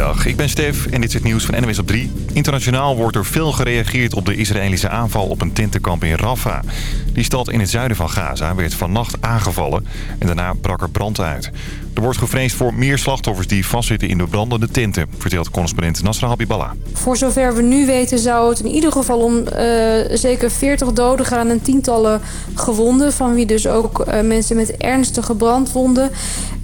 Goedemiddag, ik ben Stef en dit is het nieuws van NWS op 3. Internationaal wordt er veel gereageerd op de Israëlische aanval op een tentenkamp in Rafah. Die stad in het zuiden van Gaza werd vannacht aangevallen en daarna brak er brand uit. Er wordt gevreesd voor meer slachtoffers die vastzitten in de brandende tenten, vertelt correspondent Nasra Habiballah. Voor zover we nu weten zou het in ieder geval om uh, zeker 40 doden gaan en tientallen gewonden. Van wie dus ook uh, mensen met ernstige brandwonden.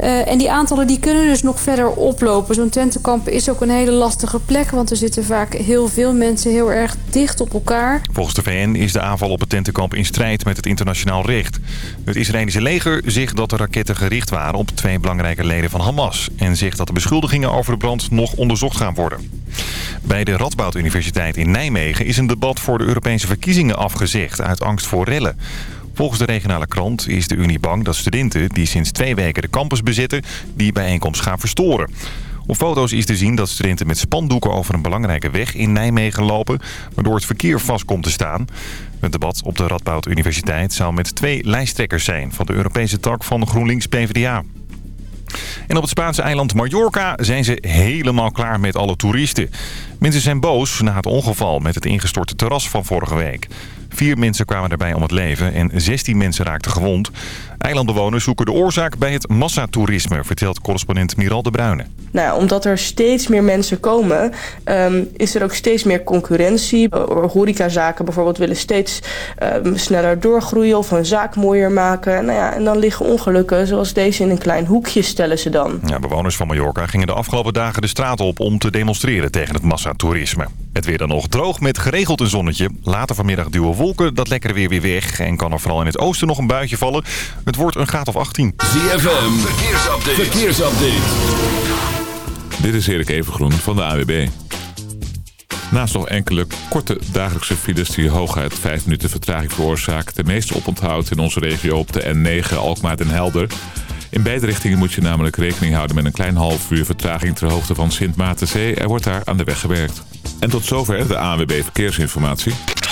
Uh, en die aantallen die kunnen dus nog verder oplopen. Zo'n tentenkamp is ook een hele lastige plek, want er zitten vaak heel veel mensen heel erg dicht op elkaar. Volgens de VN is de aanval op het tentenkamp in strijd met het internationaal recht. Het Israëlische leger zegt dat de raketten gericht waren op twee belangrijke leden van Hamas. En zegt dat de beschuldigingen over de brand nog onderzocht gaan worden. Bij de Radboud Universiteit in Nijmegen is een debat voor de Europese verkiezingen afgezegd uit angst voor rellen. Volgens de regionale krant is de Unie bang dat studenten die sinds twee weken de campus bezitten die bijeenkomst gaan verstoren. Op foto's is te zien dat studenten met spandoeken over een belangrijke weg in Nijmegen lopen, waardoor het verkeer vast komt te staan. Het debat op de Radboud Universiteit zou met twee lijsttrekkers zijn van de Europese tak van GroenLinks PvdA. En op het Spaanse eiland Mallorca zijn ze helemaal klaar met alle toeristen. Mensen zijn boos na het ongeval met het ingestorte terras van vorige week. Vier mensen kwamen daarbij om het leven en 16 mensen raakten gewond. Eilandbewoners zoeken de oorzaak bij het massatoerisme, vertelt correspondent Miral de Bruyne. Nou, omdat er steeds meer mensen komen, um, is er ook steeds meer concurrentie. Horecazaken bijvoorbeeld willen steeds um, sneller doorgroeien of een zaak mooier maken. Nou ja, en dan liggen ongelukken zoals deze in een klein hoekje, stellen ze dan. Ja, bewoners van Mallorca gingen de afgelopen dagen de straat op om te demonstreren tegen het massatoerisme. Het weer dan nog droog met geregeld een zonnetje. Later vanmiddag duwen wolken dat lekkere weer weer weg. En kan er vooral in het oosten nog een buitje vallen. Het wordt een graad of 18. ZFM, verkeersupdate. verkeersupdate. Dit is Erik Evengroen van de AWB. Naast nog enkele korte dagelijkse files die hooguit 5 minuten vertraging veroorzaken... de meeste oponthoud in onze regio op de N9 Alkmaar en Helder... In beide richtingen moet je namelijk rekening houden met een klein half uur vertraging ter hoogte van Sint Maartenzee. Er wordt daar aan de weg gewerkt. En tot zover de ANWB Verkeersinformatie.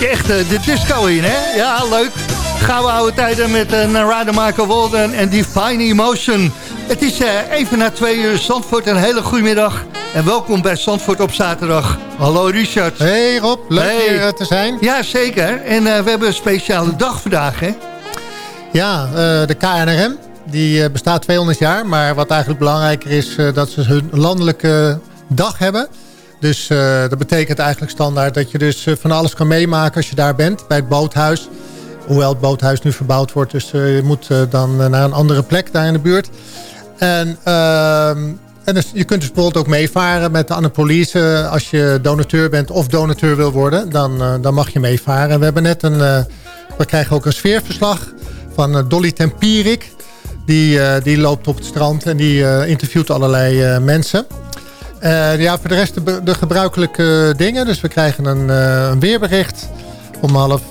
Je echt de disco in, hè? Ja, leuk. Gaan we oude tijden met uh, Narada Michael Walden en Divine Emotion. Het is even na twee uur Zandvoort. Een hele goede middag. En welkom bij Zandvoort op zaterdag. Hallo Richard. Hey Rob, leuk hier te zijn. Ja, zeker. En we hebben een speciale dag vandaag, hè? Ja, de KNRM. Die bestaat 200 jaar. Maar wat eigenlijk belangrijker is, dat ze hun landelijke dag hebben. Dus dat betekent eigenlijk standaard dat je dus van alles kan meemaken als je daar bent. Bij het boothuis. Hoewel het boothuis nu verbouwd wordt. Dus je moet dan naar een andere plek daar in de buurt. En, uh, en dus, je kunt dus bijvoorbeeld ook meevaren met de Annapolise. Als je donateur bent of donateur wil worden, dan, dan mag je meevaren. En we hebben net een, we krijgen ook een sfeerverslag van Dolly Tempierik. Die, die loopt op het strand en die interviewt allerlei mensen. Ja, voor de rest de, de, gebruikelijke dingen. Dus we krijgen een, een weerbericht om half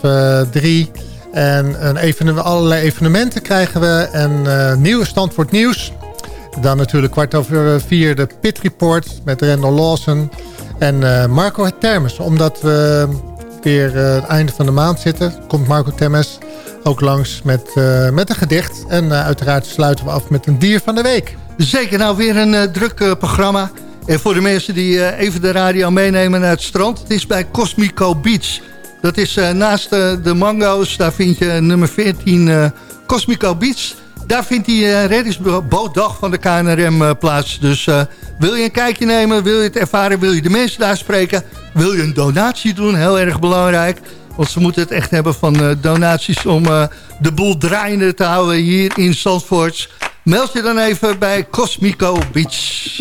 drie. En een allerlei evenementen krijgen we. En nieuwe Standwoord Nieuws. Dan natuurlijk kwart over vier de Pit Report met Randall Lawson en Marco Termes. Omdat we weer het einde van de maand zitten, komt Marco Termes ook langs met, met een gedicht. En uiteraard sluiten we af met een dier van de week. Zeker, nou weer een druk programma. En voor de mensen die even de radio meenemen naar het strand. Het is bij Cosmico Beach. Dat is naast de Mango's, daar vind je nummer 14 Cosmico Beach... Daar vindt die uh, reddingsbootdag van de KNRM plaats. Dus wil je een kijkje nemen, wil je het ervaren, wil je de mensen daar spreken... wil je een donatie doen, heel erg belangrijk... Want ze moeten het echt hebben van donaties om de boel draaiende te houden hier in Zandvoort. Meld je dan even bij Cosmico Beach.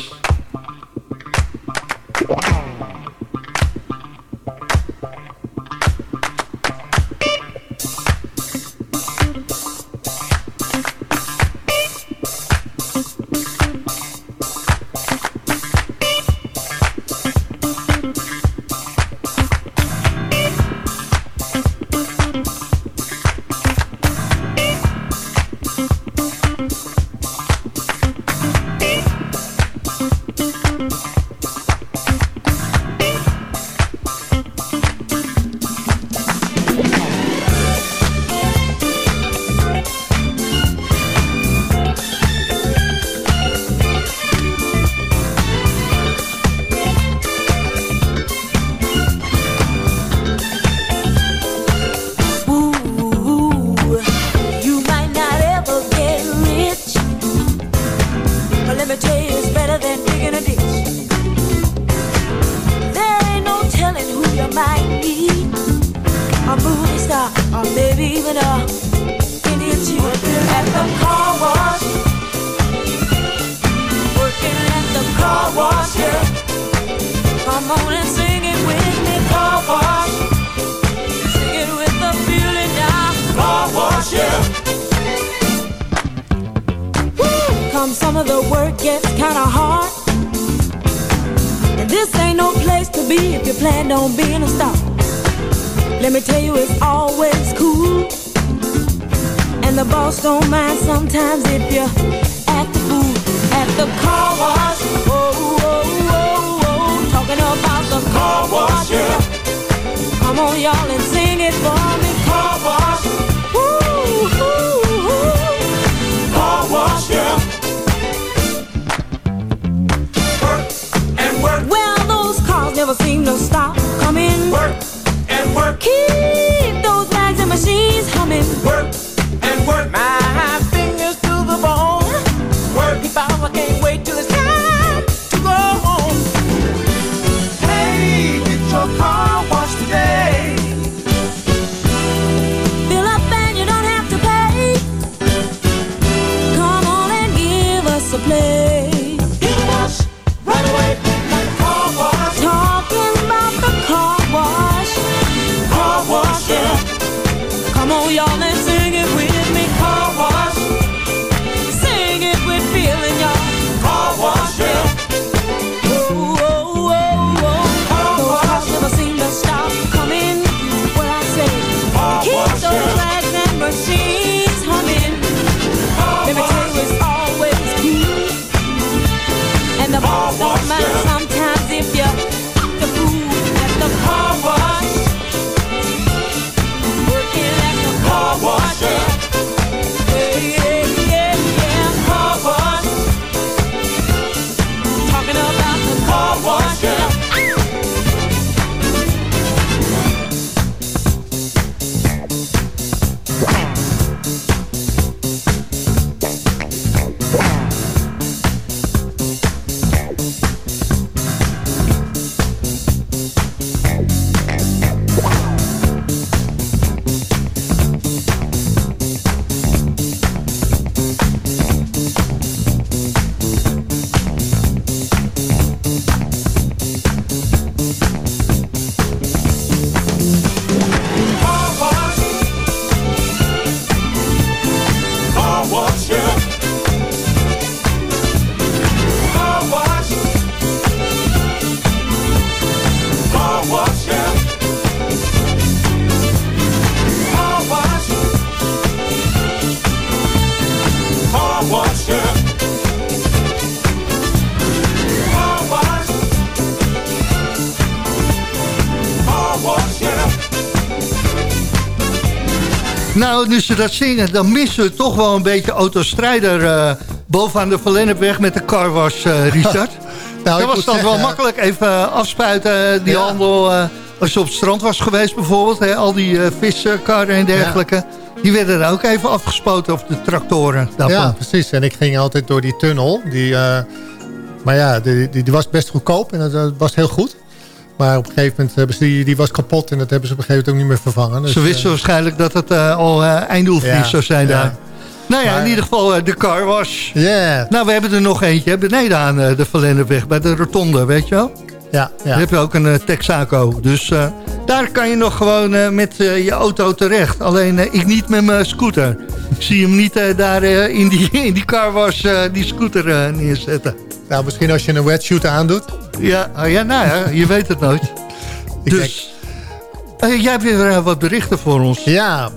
folks don't mind sometimes if you're at the food, at the car wash. Oh, oh, oh, oh, oh, talking about the car wash, yeah. Come on, y'all, and sing it for Nou, nu ze dat zingen, dan missen we toch wel een beetje autostrijder uh, bovenaan de Verlennepweg met de carwash, uh, Richard. nou, dat was dan wel makkelijk even afspuiten, die handel. als je op het strand was geweest bijvoorbeeld, hè, al die viskarren en dergelijke. Die werden er ook even afgespoten, of de tractoren. Daarvan. Ja, precies. En ik ging altijd door die tunnel. Die, maar ja, die, die, die, was best goedkoop en dat was heel goed. Maar op een gegeven moment hebben ze die, die was kapot en dat hebben ze op een gegeven moment ook niet meer vervangen. Dus, ze wisten uh, waarschijnlijk dat het uh, al eindoefening zou zijn daar. Nou ja, in ieder geval de car. Yeah. Nou, we hebben er nog eentje beneden aan de Verlenderweg, bij de rotonde, weet je wel? Ja, ja. Dan heb je ook een Texaco. Dus daar kan je nog gewoon met je auto terecht. Alleen ik niet met mijn scooter. Ik zie hem niet daar in, die, in die car wash die scooter neerzetten. Nou, misschien als je een wetsuit aandoet. Ja, oh ja nou ja, je weet het nooit. dus, uh, jij hebt weer uh, wat berichten voor ons. Ja,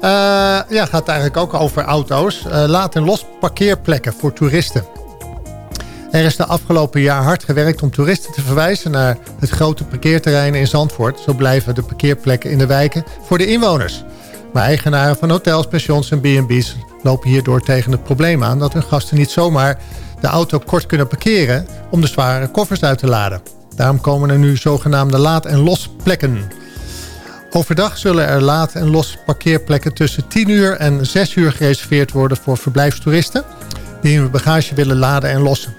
uh, ja gaat eigenlijk ook over auto's. laat en los parkeerplekken voor toeristen. Er is de afgelopen jaar hard gewerkt om toeristen te verwijzen naar het grote parkeerterrein in Zandvoort. Zo blijven de parkeerplekken in de wijken voor de inwoners. Maar eigenaren van hotels, pensions en B&B's lopen hierdoor tegen het probleem aan... dat hun gasten niet zomaar de auto kort kunnen parkeren om de zware koffers uit te laden. Daarom komen er nu zogenaamde laad- en losplekken. Overdag zullen er laad- en los parkeerplekken tussen 10 uur en 6 uur gereserveerd worden voor verblijfstoeristen die hun bagage willen laden en lossen.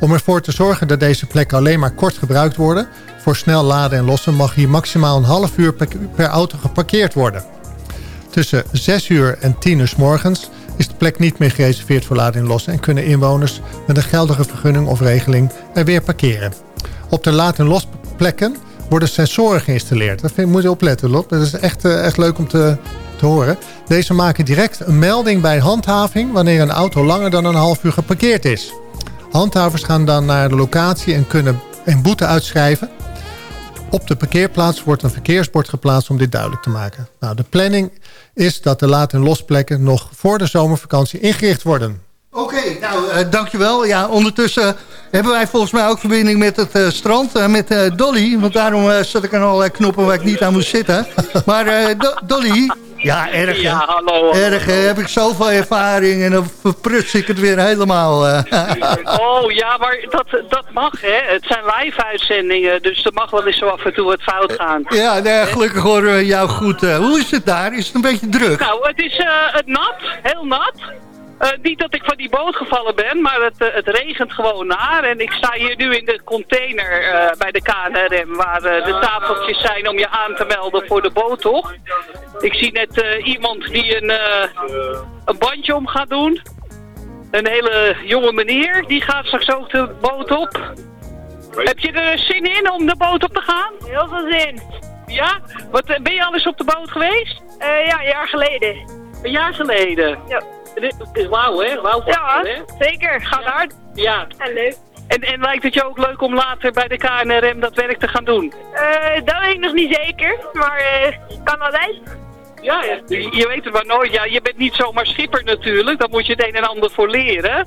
Om ervoor te zorgen dat deze plekken alleen maar kort gebruikt worden, voor snel laden en lossen mag hier maximaal een half uur per auto geparkeerd worden. Tussen 6 uur en 10 uur s morgens is de plek niet meer gereserveerd voor laden en kunnen inwoners met een geldige vergunning of regeling er weer parkeren. Op de laad- en losplekken worden sensoren geïnstalleerd. Dat moet je opletten, Lot. Dat is echt, uh, echt leuk om te, te horen. Deze maken direct een melding bij handhaving... wanneer een auto langer dan een half uur geparkeerd is. Handhavers gaan dan naar de locatie en kunnen een boete uitschrijven... Op de parkeerplaats wordt een verkeersbord geplaatst om dit duidelijk te maken. Nou, de planning is dat de laat- en losplekken nog voor de zomervakantie ingericht worden. Oké, nou, uh, dankjewel. Ja, ondertussen hebben wij volgens mij ook verbinding met het uh, strand, uh, met Dolly. Want daarom zat ik aan allerlei knoppen waar ik niet aan moest zitten. Maar Do Dolly, ja, erg. Ja, hallo. Erg, heb ik zoveel ervaring en dan verpruts ik het weer helemaal. oh, ja, maar dat, dat mag, hè. Het zijn live-uitzendingen, dus er mag wel eens zo af en toe wat fout gaan. Ja, nee, gelukkig horen we jou goed. hoe is het daar? Is het een beetje druk? Nou, het is het nat, heel nat. Uh, niet dat ik van die boot gevallen ben, maar het, uh, het regent gewoon naar. En ik sta hier nu in de container uh, bij de KNRM, waar de tafeltjes zijn om je aan te melden voor de boottocht. Ik zie net iemand die een, een bandje om gaat doen. Een hele jonge meneer, die gaat straks ook de boot op. Heb je er zin in om de boot op te gaan? Heel veel zin. Ja? Wat, ben je al eens op de boot geweest? ja, een jaar geleden. Een jaar geleden? Ja. Dit is wauw, hè? Wauw, ja, hè? zeker. Gaat hard. Ja. En leuk. En, en lijkt het je ook leuk om later bij de KNRM dat werk te gaan doen? Uh, dat weet ik nog niet zeker, maar uh, kan altijd. Ja, je, je weet het maar nooit. Ja, je bent niet zomaar schipper natuurlijk, daar moet je het een en ander voor leren.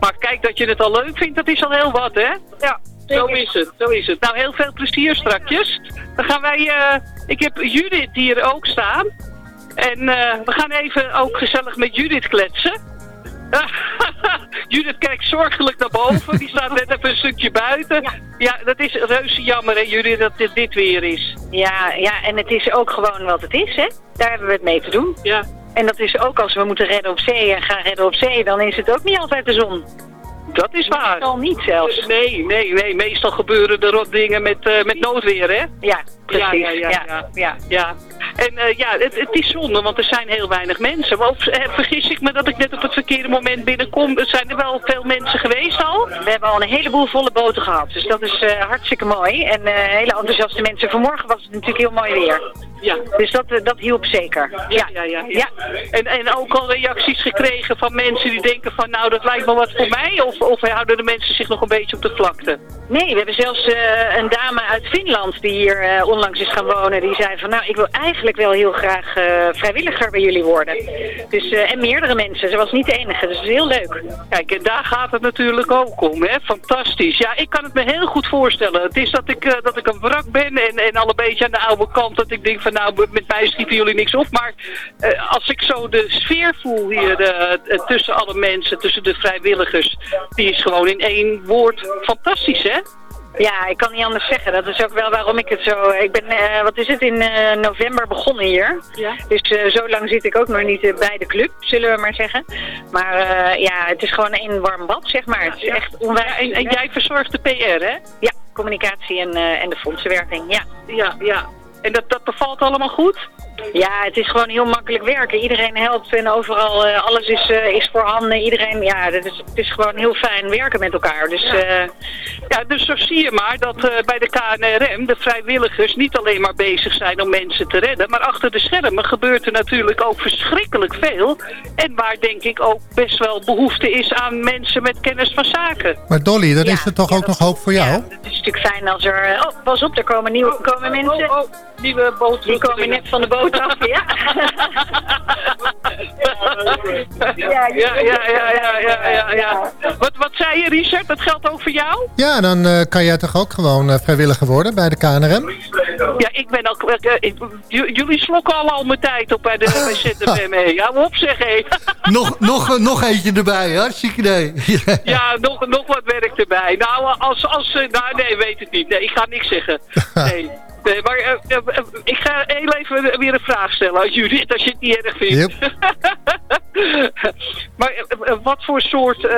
Maar kijk, dat je het al leuk vindt, dat is al heel wat, hè? Ja. Zo is het, zo is het. Nou, heel veel plezier strakjes. Dan gaan wij, uh, ik heb Judith hier ook staan. En uh, we gaan even ook gezellig met Judith kletsen. Judith kijkt zorgelijk naar boven. Die staat net even een stukje buiten. Ja, ja dat is reuze jammer, hè, Judith, dat dit, dit weer is. Ja, ja, en het is ook gewoon wat het is, hè. Daar hebben we het mee te doen. Ja. En dat is ook als we moeten redden op zee en gaan redden op zee, dan is het ook niet altijd de zon. Dat is waar. Meestal niet zelfs. Nee, nee, nee. Meestal gebeuren er rot dingen met, uh, met noodweer, hè? Ja, precies. Ja, ja, ja. ja. ja. ja. En uh, ja, het, het, is zonde, want er zijn heel weinig mensen. Of uh, vergis ik me dat ik net op het verkeerde moment binnenkom? Er zijn er wel veel mensen geweest al? We hebben al een heleboel volle boten gehad. Dus dat is hartstikke mooi. En hele enthousiaste mensen. Vanmorgen was het natuurlijk heel mooi weer. Ja. Dus dat, dat hielp zeker. Ja, ja, ja. ja. En, en ook al reacties gekregen van mensen die denken van nou dat lijkt me wat voor mij? Of, of houden de mensen zich nog een beetje op de vlakte? Nee, we hebben zelfs uh, een dame uit Finland die hier uh, onlangs is gaan wonen. Die zei van nou ik wil eigenlijk wel heel graag uh, vrijwilliger bij jullie worden. Dus, en meerdere mensen. Ze was niet de enige. Dus dat is heel leuk. Kijk, en daar gaat het natuurlijk ook om. Hè? Fantastisch. Ja, ik kan het me heel goed voorstellen. Het is dat ik, dat ik een wrak ben en, en al een beetje aan de oude kant. Dat ik denk van van nou, met mij schiepen jullie niks op. Maar eh, als ik zo de sfeer voel hier eh, eh, tussen alle mensen, tussen de vrijwilligers, die is gewoon in één woord fantastisch, hè? Ja, ik kan niet anders zeggen. Dat is ook wel waarom ik het zo... Ik ben, wat is het, in november begonnen hier. Ja. Dus eh, zo lang zit ik ook nog niet bij de club, zullen we maar zeggen. Maar ja, het is gewoon één warm bad, zeg maar. Het is echt onwijs... En, en jij verzorgt de PR, hè? Ja, communicatie en, en de fondsenwerking, ja. Ja, ja. En dat, dat bevalt allemaal goed? Ja, het is gewoon heel makkelijk werken. Iedereen helpt en overal, eh, alles is, eh, is voorhanden. Iedereen, ja, dat is, het is gewoon heel fijn werken met elkaar. Dus eh, Ja, dus zo zie je maar dat eh, bij de KNRM de vrijwilligers niet alleen maar bezig zijn om mensen te redden, maar achter de schermen gebeurt er natuurlijk ook verschrikkelijk veel. En waar denk ik ook best wel behoefte is aan mensen met kennis van zaken. Maar Dolly, dan Ja, is er toch ja, ook nog hoop voor jou? ja, het is natuurlijk fijn als er... Oh, pas op, er komen, nieuwe, komen mensen. Oh, oh, nieuwe boot. Die komen net van de boot af, ja. Ja, ja, ja, ja, ja, ja, ja. Wat, wat zei je, Richard? Dat geldt ook voor jou? Ja, dan eh, kan jij toch ook gewoon eh, vrijwilliger worden bij de KNRM? Ja, ik ben ook... eh, jullie slokken al al mijn tijd op bij de bij ZFM. Hou op zeg, hé. nog, nog, nog eentje erbij, hartstikke idee. Ja, nog, nog wat werk erbij. Nou, als... als nou, nee, weet het niet. Nee, ik ga niks zeggen. Nee. Nee, maar eh, eh, eh, ik ga heel even weer een vraag stellen aan Judith, als je het niet erg vindt. maar wat voor soort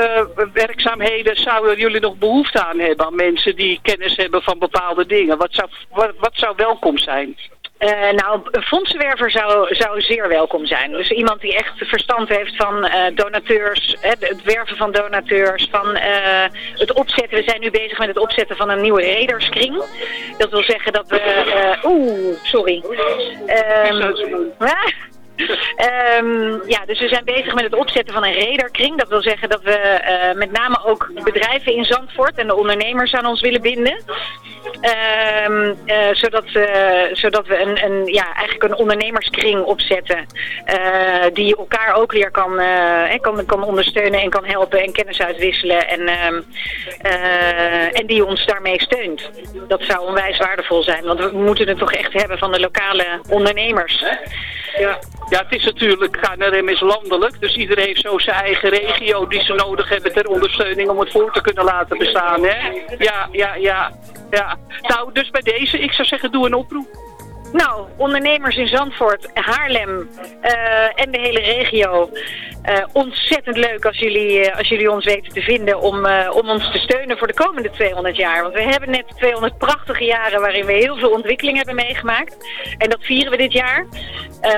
werkzaamheden zouden jullie nog behoefte aan hebben? Aan mensen die kennis hebben van bepaalde dingen? Wat zou, wat, wat zou welkom zijn? Eh, nou, een fondsenwerver zou, zou zeer welkom zijn. Dus iemand die echt verstand heeft van eh, donateurs, het werven van donateurs, van eh, het opzetten. We zijn nu bezig met het opzetten van een nieuwe raiderskring. Dat wil zeggen dat we... eh, Oeh, sorry. Ehm, Ehm, ja, dus we zijn bezig met het opzetten van een raiderkring. Dat wil zeggen dat we eh, met name ook bedrijven in Zandvoort en de ondernemers aan ons willen binden. Ehm, eh, zodat, eh, zodat we een, een, ja, eigenlijk een ondernemerskring opzetten. die elkaar ook weer kan, kan, kan ondersteunen en kan helpen en kennis uitwisselen. En, ehm, eh, en die ons daarmee steunt. Dat zou onwijs waardevol zijn. Want we moeten het toch echt hebben van de lokale ondernemers. Ja. Ja, het is natuurlijk, KNRM is landelijk, dus iedereen heeft zo zijn eigen regio die ze nodig hebben ter ondersteuning om het voor te kunnen laten bestaan. Hè? Ja, ja, ja, ja. Nou, dus bij deze, ik zou zeggen, doe een oproep. Nou, ondernemers in Zandvoort, Haarlem eh, en de hele regio. eh, ontzettend leuk als jullie, eh, als jullie ons weten te vinden om, om ons te steunen voor de komende 200 jaar. Want we hebben net 200 prachtige jaren waarin we heel veel ontwikkeling hebben meegemaakt. En dat vieren we dit jaar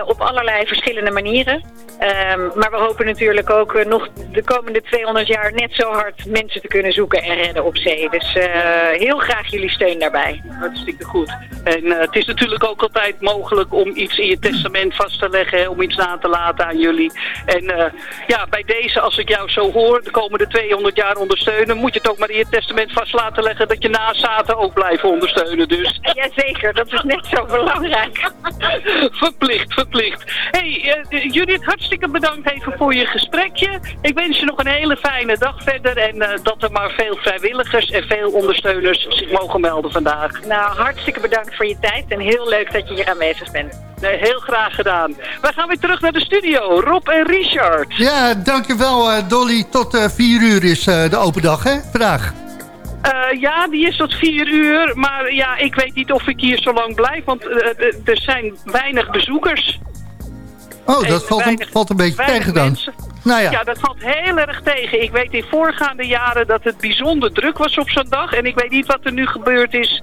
op allerlei verschillende manieren. Ehm, maar we hopen natuurlijk ook nog de komende 200 jaar net zo hard mensen te kunnen zoeken en redden op zee. Dus heel graag jullie steun daarbij. Hartstikke goed. En het is natuurlijk ook altijd mogelijk om iets in je testament vast te leggen, om iets na te laten aan jullie. En eh, ja, bij deze, als ik jou zo hoor, de komende 200 jaar ondersteunen, moet je het ook maar in je testament vast laten leggen dat je nazaten ook blijven ondersteunen. Dus Jazeker, dat is net zo belangrijk. verplicht, verplicht. hey, eh, Judith, hartstikke bedankt even voor je gesprekje. Ik wens je nog een hele fijne dag verder en eh, dat er maar veel vrijwilligers en veel ondersteuners zich mogen melden vandaag. Nou, hartstikke bedankt voor je tijd en heel leuk dat je hier aanwezig bent. Nee, heel graag gedaan. Wij gaan weer terug naar de studio. Rob en Richard. Ja, dankjewel eh, Dolly. Tot eh, vier uur is eh, de open dag, hè? Vandaag. Eh, ja, die is tot vier uur. Maar ja, ik weet niet of ik hier zo lang blijf. Want eh, eh, er zijn weinig bezoekers. Oh, dat valt een, valt een beetje tegen dan. mensen. Nou ja. Ja, dat valt heel erg tegen. Ik weet in voorgaande jaren dat het bijzonder druk was op zo'n dag. En ik weet niet wat er nu gebeurd is,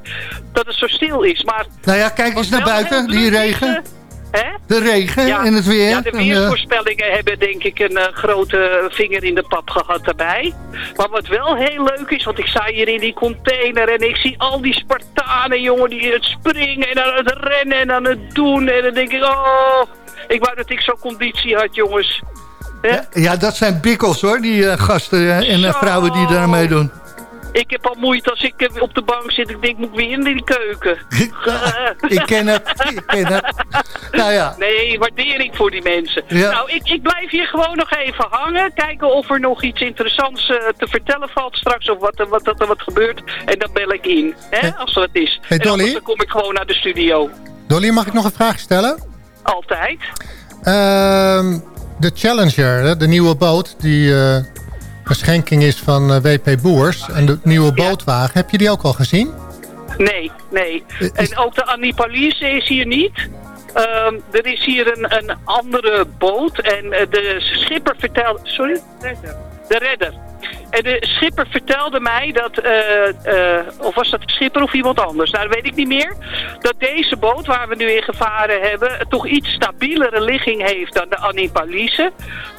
dat het zo stil is. Maar Nou ja, kijk eens naar buiten, die is, regen. Hè? De regen en het weer. Ja, de En, eh, weersvoorspellingen hebben denk ik een eh, grote vinger in de pap gehad daarbij. Maar wat wel heel leuk is, want ik sta hier in die container en ik zie al die Spartanen, jongen, die het springen en aan het rennen en aan het doen. En dan denk ik, oh, ik wou dat ik zo'n conditie had, jongens. Ja, ja, dat zijn bikkels hoor, die eh, gasten eh, en eh, vrouwen die daar meedoen. Ik heb al moeite als ik op de bank zit. Ik denk, moet ik weer in die keuken? ik ken het, ik ken het. Nou ja, Nee, waardering voor die mensen. Ja. Nou, ik, ik blijf hier gewoon nog even hangen. Kijken of er nog iets interessants te vertellen valt straks. Of wat, er- wat, dat er wat gebeurt. En dan bel ik in. Hè, als er wat is. Hey, en dan kom ik gewoon naar de studio. Dolly, mag ik nog een vraag stellen? Altijd. Ehm, de Challenger, de nieuwe boot die uh, een schenking is van uh, WP Boers. En de nieuwe bootwagen, heb je die ook al gezien? Nee, nee. En ook de Annie is hier niet. Ehm, er is hier een, een andere boot en de schipper vertelde... Sorry? De redder. En de schipper vertelde mij dat, uh, of was dat de schipper of iemand anders, nou dat weet ik niet meer, dat deze boot waar we nu in gevaren hebben toch iets stabielere ligging heeft dan de Annie Palise.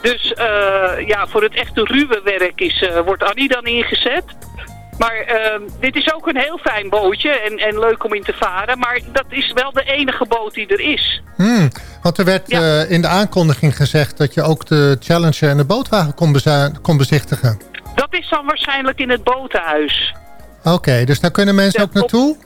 Dus uh, ja, voor het echte ruwe werk is, wordt Annie dan ingezet. Maar ehm, dit is ook een heel fijn bootje en, en leuk om in te varen. Maar dat is wel de enige boot die er is. Hmm, want er werd in de aankondiging gezegd dat je ook de Challenger en de bootwagen kon, kon bezichtigen. Dat is dan waarschijnlijk in het botenhuis. Oké, dus daar kunnen mensen ook naartoe?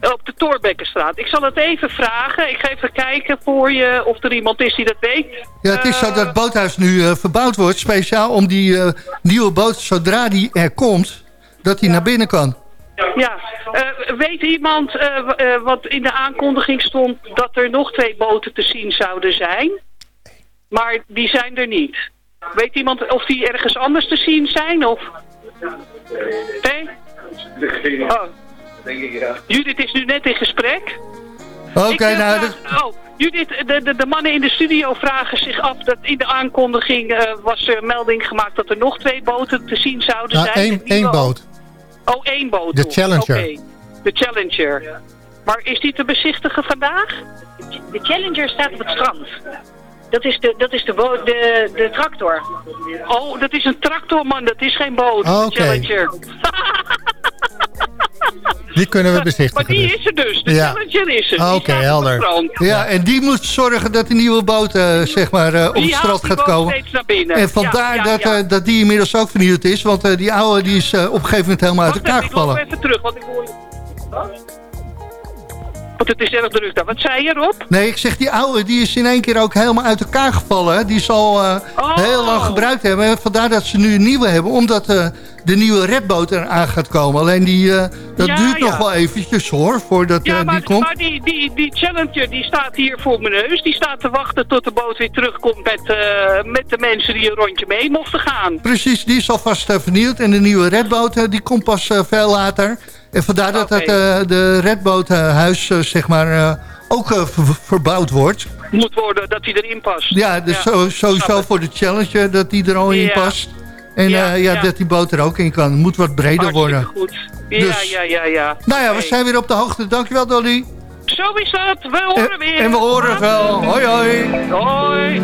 Op, op de Torbekkenstraat. Ik zal het even vragen. Ik ga even kijken voor je of er iemand is die dat weet. Ja, het is zo dat het boothuis nu uh, verbouwd wordt. Speciaal om die uh, nieuwe boot, zodra die er komt, dat die naar binnen kan. Ja, uh, weet iemand wat in de aankondiging stond dat er nog twee boten te zien zouden zijn? Maar die zijn er niet. Weet iemand of die ergens anders te zien zijn? Of... Nee? Oh. Denk ik, ja. Judith is nu net in gesprek. Oké, nou... Oh, Judith, de, de, de, mannen in de studio vragen zich af dat in de aankondiging uh, was er melding gemaakt dat er nog twee boten te zien zouden zijn. Eén, één boot. Oh, één boot. De Challenger. Okay. De Challenger. Maar is die te bezichtigen vandaag? De Challenger staat op het strand. Dat is de, dat is de, de, de tractor. Oh, dat is een tractor, man. Dat is geen boot. Oh, okay. Challenger. Die kunnen we bezichtigen. Maar die dus. is er dus. De ja. Challenger is er. Oké, okay, helder. Ja, en die moet zorgen dat die nieuwe boot uh, zeg maar, uh, op het strand gaat komen. En vandaar ja, ja, dat, uh, dat die inmiddels ook vernieuwd is. Want die oude die is op een gegeven moment helemaal uit elkaar gevallen. Ik even terug, want ik hoor want het is erg druk daar. Wat zei je Rob? Nee, ik zeg die oude, die is in één keer ook helemaal uit elkaar gevallen. Die zal uh, heel lang gebruikt hebben. Vandaar dat ze nu een nieuwe hebben. Omdat uh, de nieuwe redboot eraan gaat komen. Alleen die, uh, dat ja, duurt ja. nog wel eventjes hoor, voordat ja, maar, die komt. maar die, die, die Challenger die staat hier voor mijn neus. Die staat te wachten tot de boot weer terugkomt met, met de mensen die een rondje mee mochten gaan. Precies, die is alvast vernieuwd. En de nieuwe redboot die komt pas veel later. En vandaar dat het, uh, de redboothuis uh, zeg maar, uh, ook verbouwd wordt. Moet worden dat hij erin past. Ja, dus ja, sowieso voor de challenge dat die er al in past. En ja, ja, dat die boot er ook in kan. Moet wat breder Hartstikke worden. goed. Ja, dus, ja, ja, ja. Nou ja, we zijn weer op de hoogte. Dankjewel Dolly. Zo is het. We horen en, weer. En we horen wel. Hoi hoi. Hoi.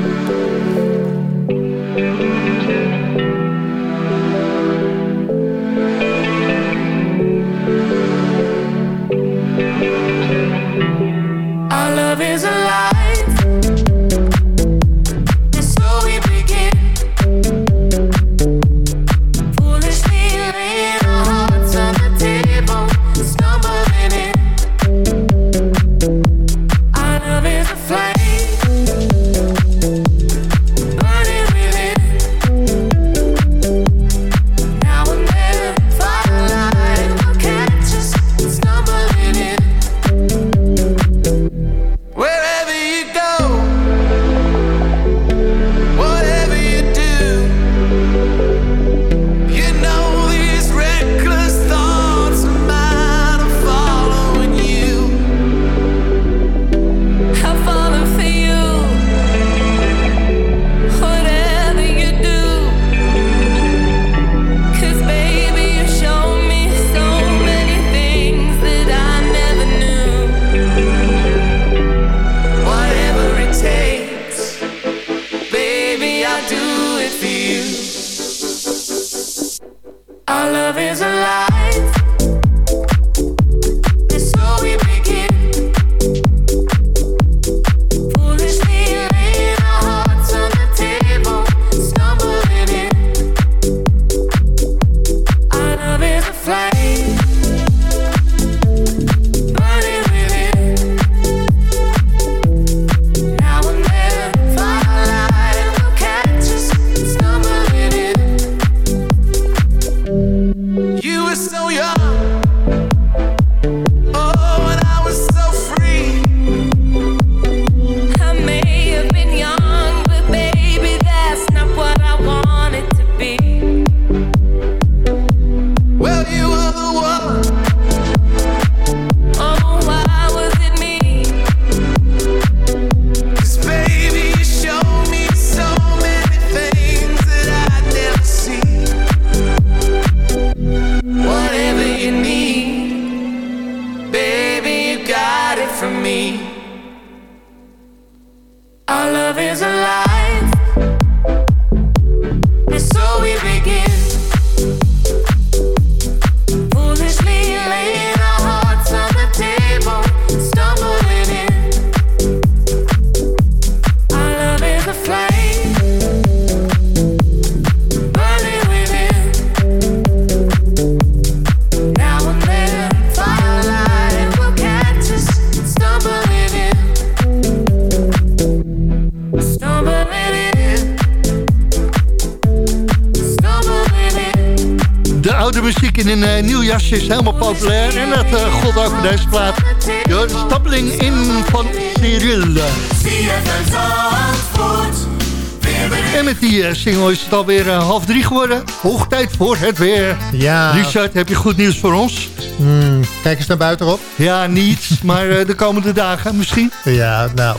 Die uh, single is het alweer uh, half drie geworden. Hoog tijd voor het weer. Ja. Richard, heb je goed nieuws voor ons? Hmm, kijk eens naar buiten op. Ja, niet. maar uh, de komende dagen misschien. Ja, nou.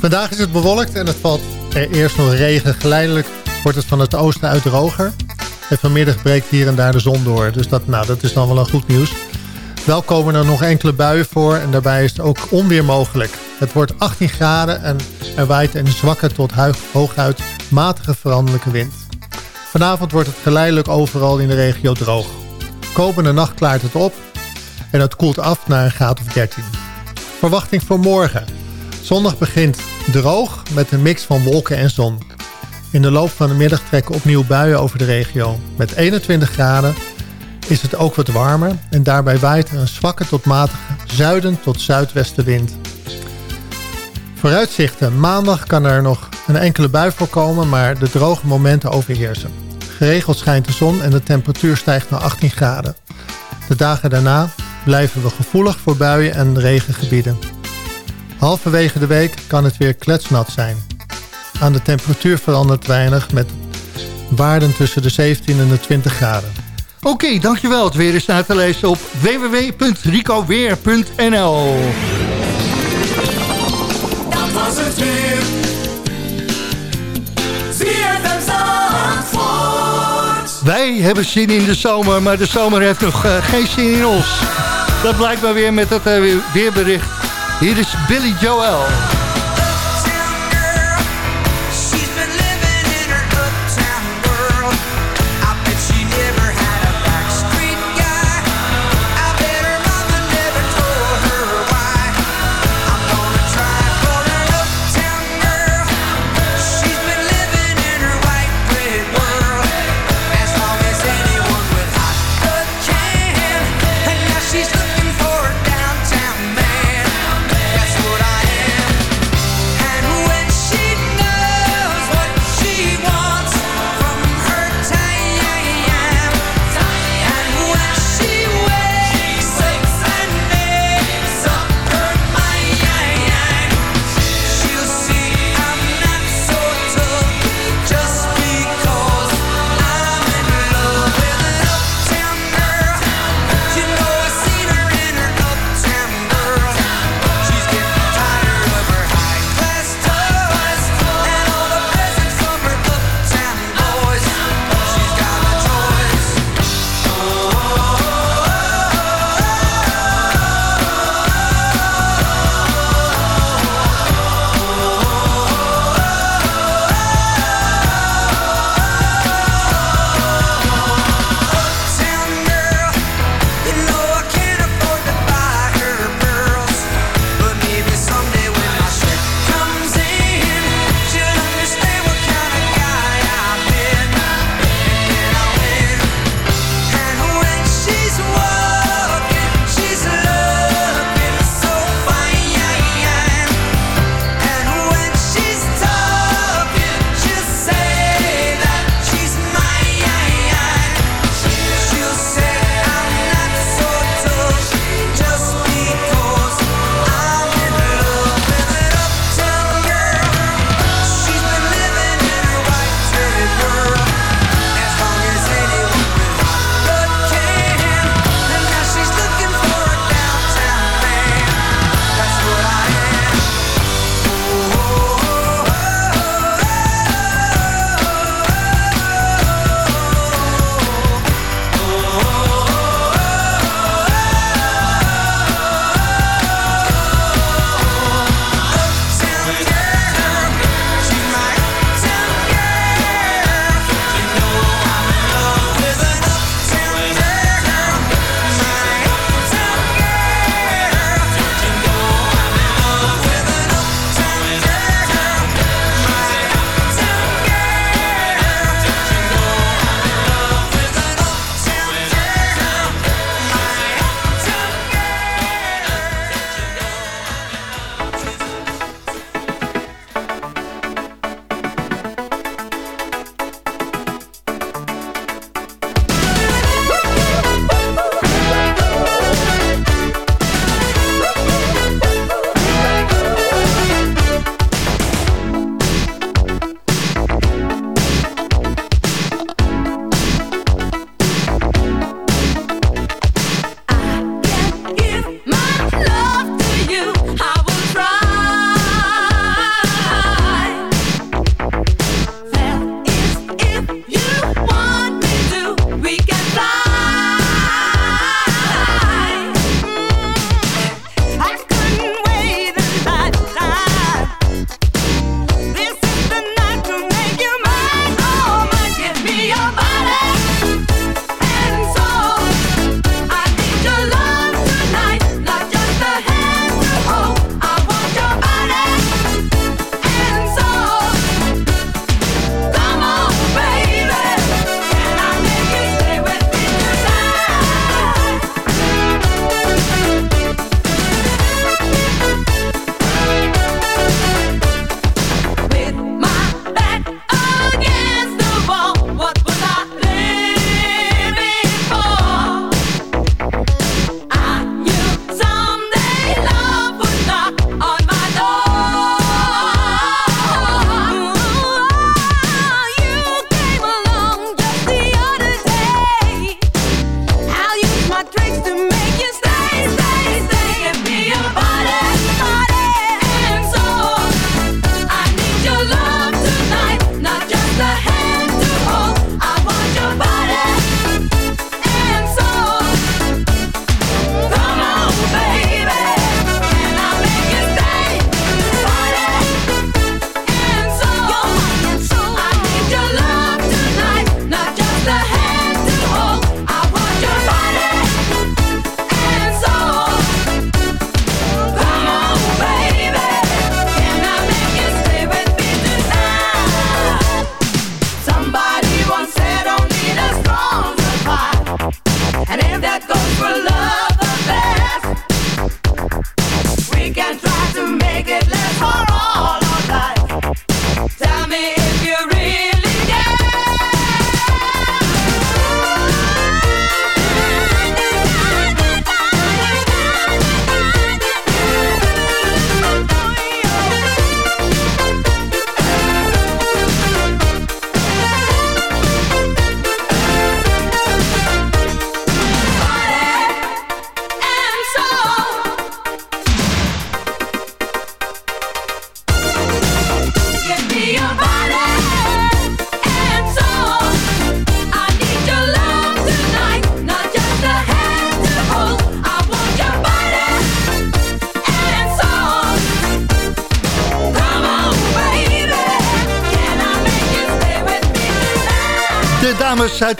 Vandaag is het bewolkt en het valt er eerst nog regen. Geleidelijk wordt het van het oosten uit droger. En vanmiddag breekt hier en daar de zon door. Dus dat, nou, dat is dan wel een goed nieuws. Wel komen er nog enkele buien voor en daarbij is het ook onweer mogelijk. Het wordt 18 graden en er waait een zwakke tot hooguit matige veranderlijke wind. Vanavond wordt het geleidelijk overal in de regio droog. Komende nacht klaart het op en het koelt af naar een graad of 13. Verwachting voor morgen. Zondag begint droog met een mix van wolken en zon. In de loop van de middag trekken opnieuw buien over de regio. Met 21 graden is het ook wat warmer en daarbij waait een zwakke tot matige zuiden tot zuidwestenwind. Vooruitzichten. Maandag kan er nog een enkele bui voorkomen, maar de droge momenten overheersen. Geregeld schijnt de zon en de temperatuur stijgt naar 18 graden. De dagen daarna blijven we gevoelig voor buien en regengebieden. Halverwege de week kan het weer kletsnat zijn. Aan de temperatuur verandert weinig met waarden tussen de 17 en de 20 graden. Oké, dankjewel. Het weer is na te lezen op www.ricoweer.nl Wij hebben zin in de zomer, maar de zomer heeft nog uh, geen zin in ons. Dat blijkt maar weer met het uh, weerbericht. Hier is Billy Joel.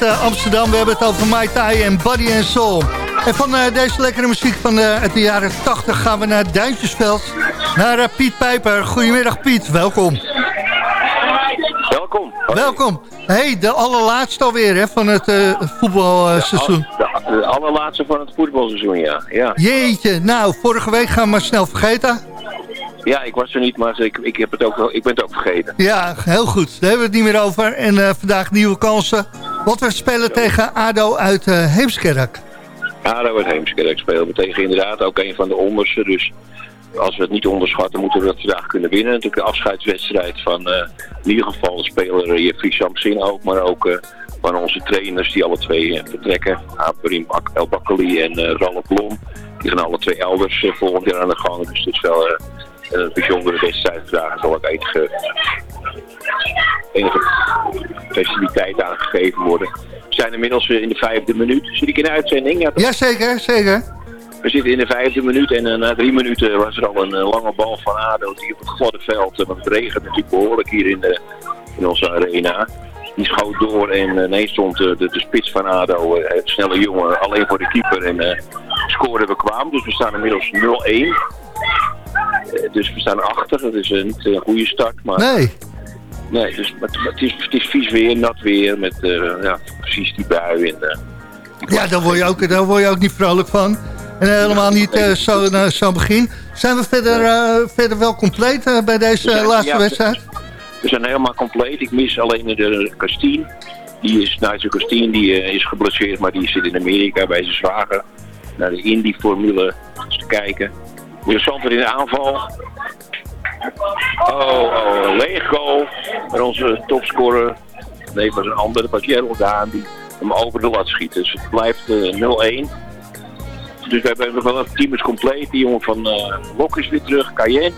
Uit Amsterdam. We hebben het over Mai Tai en Body and Soul. En van deze lekkere muziek van uit de jaren 80 gaan we naar Duintjesveld. Naar Piet Pijper. Goedemiddag Piet, welkom. Welkom. Welkom. hey, de allerlaatste alweer hè, van het voetbalseizoen. De, de, allerlaatste van het voetbalseizoen, ja. ja. Jeetje, nou, vorige week gaan we maar snel vergeten. Ja, ik was er niet, maar ik, ik, heb het ook, ik ben het ook vergeten. Ja, heel goed. Daar hebben we het niet meer over. En uh, vandaag nieuwe kansen. Wat we spelen tegen ADO uit uh, Heemskerk. ADO uit Heemskerk spelen we tegen inderdaad ook een van de onderste. Dus als we het niet onderschatten, moeten we dat vandaag kunnen winnen. Natuurlijk de afscheidswedstrijd van uh, in ieder geval de speler Jeffrey Samsin ook. Maar ook van onze trainers die alle twee vertrekken. Abrim El en Ralf Blom. Die gaan alle twee elders volgend jaar aan de gang. Dus het is wel een bijzondere wedstrijd vandaag zal ook enige, enige festiviteit aangegeven worden. We zijn inmiddels in de vijfde minuut. Zit ik in de uitzending? Ja, ja zeker, zeker. We zitten in de vijfde minuut en uh, na drie minuten was er al een uh, lange bal van ADO die op het gladde veld, uh, want het regent natuurlijk behoorlijk hier in, de, in onze arena. Die schoot door en ineens stond de, de spits van ADO, het snelle jongen, alleen voor de keeper en scoorde bekwaam. Dus we staan inmiddels 0-1. Eh, dus we staan achter. Dat is niet een goede start. Maar... Nee. Nee, dus, maar, het, is, het is vies weer, nat weer, met uh, ja, precies die bui. En, uh, ja, daar word, je ook, daar word je ook niet vrolijk van. En helemaal niet uh, zo, uh, zo begin. Zijn we verder, uh, verder wel compleet bij deze zijn, laatste ja, wedstrijd? We zijn helemaal compleet. Ik mis alleen de Castien. Die is, nou, de Castien die is geblesseerd, maar die zit in Amerika bij zijn zwager. Naar de Indy-formule te kijken. Weer in de aanval. Oh, oh, leeg goal. En onze topscorer, nee, was een andere, was Gerald Daan, die hem over de lat schiet. Dus het blijft uh, 0-1. Dus we hebben nog wel het team is compleet. Die jongen van uh, Lok is weer terug, Cayenne.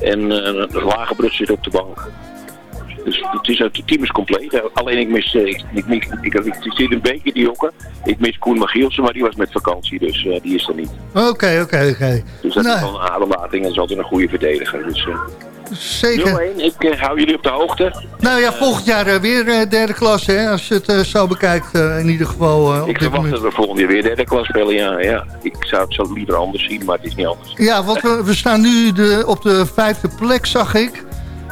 En uh, de Lagerbrug zit op de bank. Dus het, is, het team is compleet. Alleen ik mis, ik, ik, ik, ik, ik zit een beetje die. Ik mis Koen Magielsen, maar die was met vakantie, dus uh, die is er niet. Oké, oké, oké. Dus dat nou. is wel een ademlating en is altijd een goede verdediger. Dus, uh, Zeker. 0-1, ik uh, hou jullie op de hoogte. Nou ja, volgend jaar weer derde klas, hè, als je het zo bekijkt, in ieder geval. ik verwacht dat we volgend jaar weer derde klas spelen, ja, ja. Ik zou het zo liever anders zien, maar het is niet anders. Ja, want we, we staan nu de, op de vijfde plek, zag ik.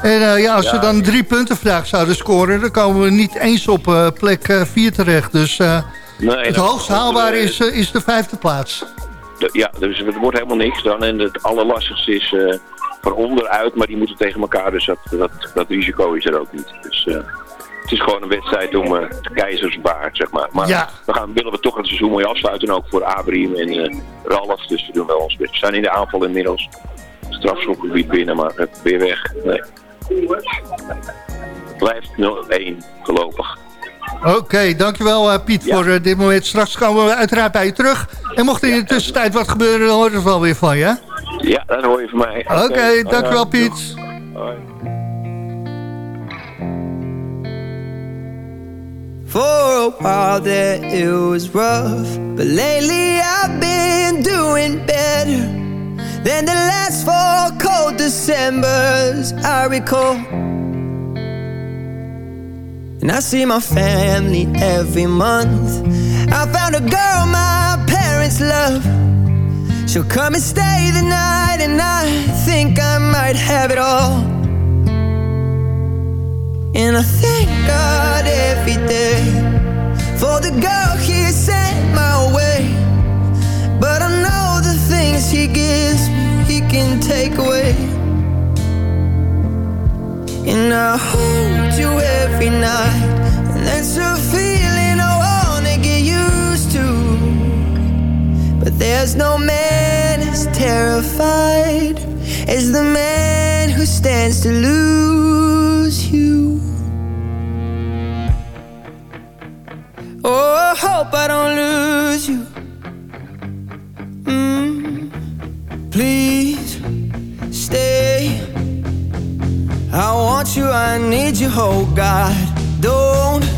En uh, ja, als ja. we dan drie punten vandaag zouden scoren... dan komen we niet eens op uh, plek 4 uh, terecht. Dus nee, het hoogst haalbaar is, is de vijfde plaats. De, ja, dus het wordt helemaal niks dan. En het allerlastigste is van onderuit, maar die moeten tegen elkaar. Dus dat, dat, dat risico is er ook niet. Dus het is gewoon een wedstrijd om uh, keizersbaard, zeg maar. Maar ja. we gaan, willen we toch het seizoen mooi afsluiten. Ook voor Abriem en uh, Ralf. Dus we doen wel ons best. We zijn in de aanval inmiddels. Strafschopgebied binnen, maar weer weg. Nee. Blijft 0-1 voorlopig. Oké, okay, dankjewel uh, Piet ja. voor uh, dit moment. Straks komen we uiteraard bij je terug. En mocht er in de tussentijd wat gebeuren, dan hoort het wel weer van je. Ja, dat hoor je van mij. Oké, okay, okay, dankjewel Piet. Hoi. For a while there it was rough But lately I've been doing better than the last four cold Decembers I recall. And I see my family every month. I found a girl my parents love. She'll come and stay the night, and I think I might have it all. And I thank God every day hold you every night, and that's a feeling I wanna get used to. But there's no man as terrified as the man who stands to lose you. Oh, I hope I don't lose you. Mm, please you, I need you, oh God. Don't